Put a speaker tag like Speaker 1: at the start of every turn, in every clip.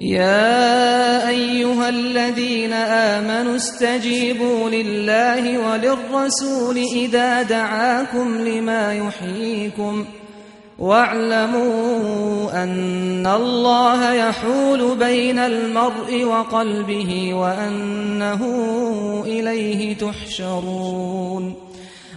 Speaker 1: يا أيها الذين آمنوا استجيبوا لله وللرسول إذا دعاكم لما يحييكم واعلموا أن الله يحول بين المرء وقلبه وأنه إليه تحشرون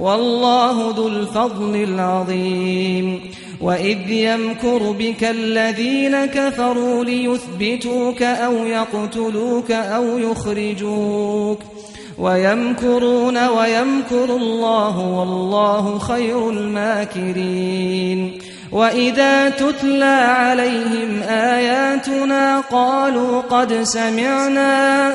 Speaker 1: والله ذو الفضل العظيم. وإذ يمكر بك الذين كفروا ليثبتوك أو يقتلوك أو يخرجوك. ويمكرون ويمكر الله والله خير الماكرين. وإذا تتلى عليهم آياتنا قالوا قد سمعنا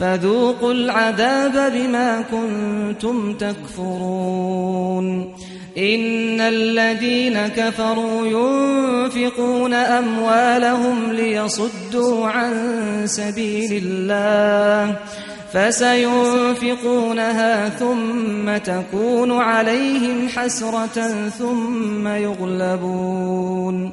Speaker 1: فذوقوا العذاب بما كنتم تكفرون. إن الذين كفروا ينفقون أموالهم ليصدوا عن سبيل الله. فسينفقونها ثم تكون عليهم حسرة ثم يغلبون.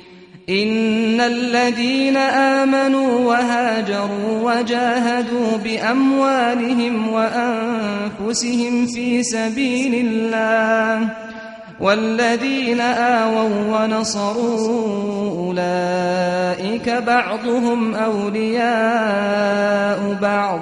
Speaker 1: ان الذين امنوا وهاجروا وجاهدوا باموالهم وانفسهم في سبيل الله والذين آووا ونصروا اولئك بعضهم اولياء بعض